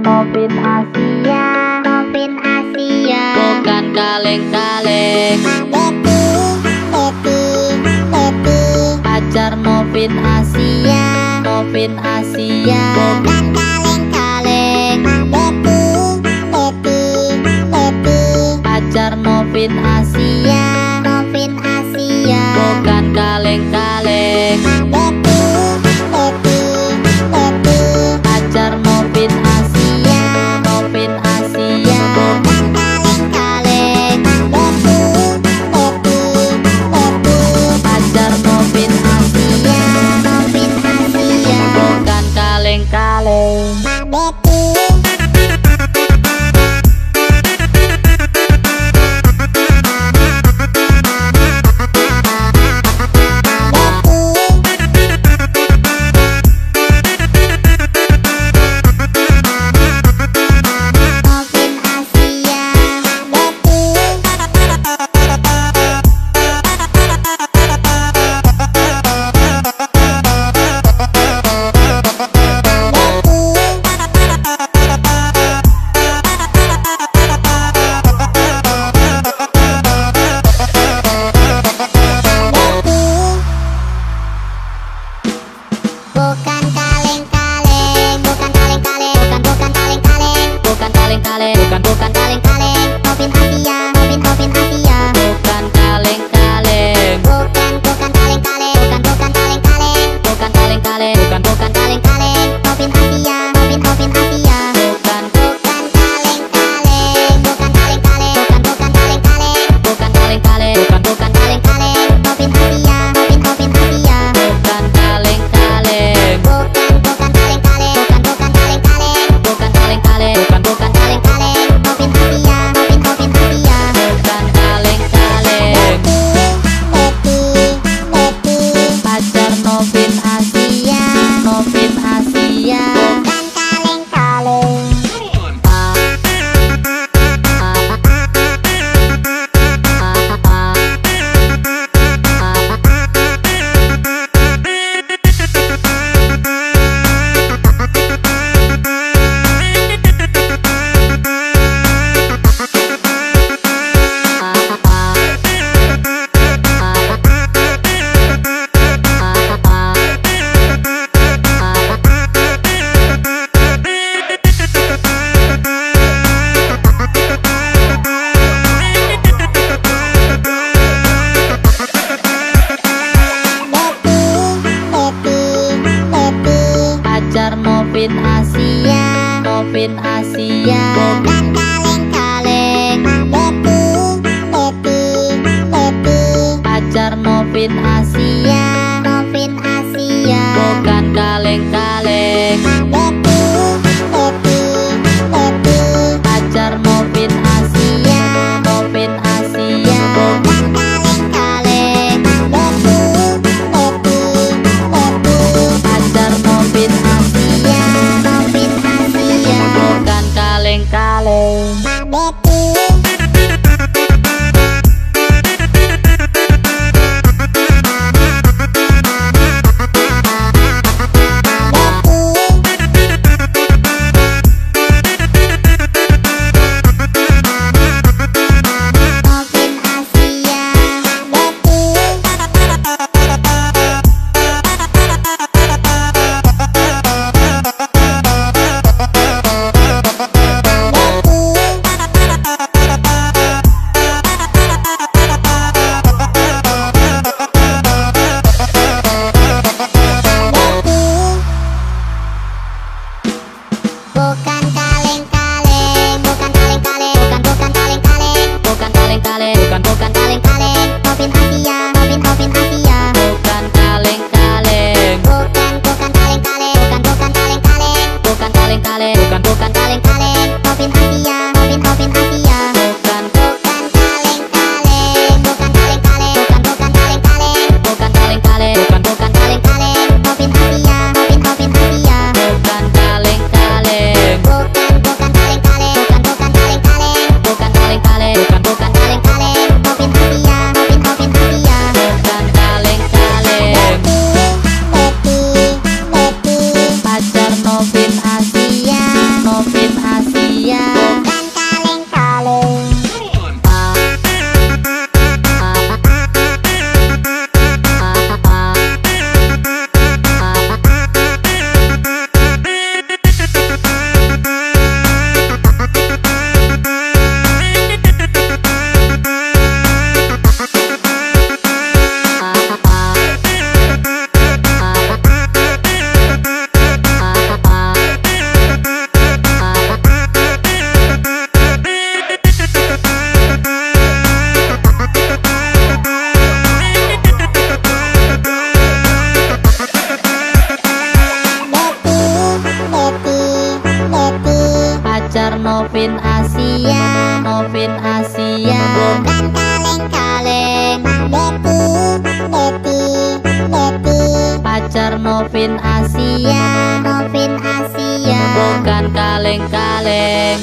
Kopin Asia. Kopin Asia. Bukan kaleng-kaleng. Adeti adeti adeti Ajar Kopin Asia. Iya. Kopin Asia. Bukan kaleng-kaleng. Adeti adeti adeti Ajar Kopin Asia. Iya, Kopin Asia. Bukan kaleng-kaleng. Beto. bukan bukan kaleng-kaleng. Kopin Asia. Kopin Asia. Bukan kaleng-kaleng. Leti, leti, leti Ajar Novin Asia. Novin Asia. Bukan kaleng-kaleng. darling. My baby. Novin Asia Novin Asia. Bukan kaleng-kaleng Deti, Deti, Deti pacar Novin Asia. Novin Asia. Bukan kaleng-kaleng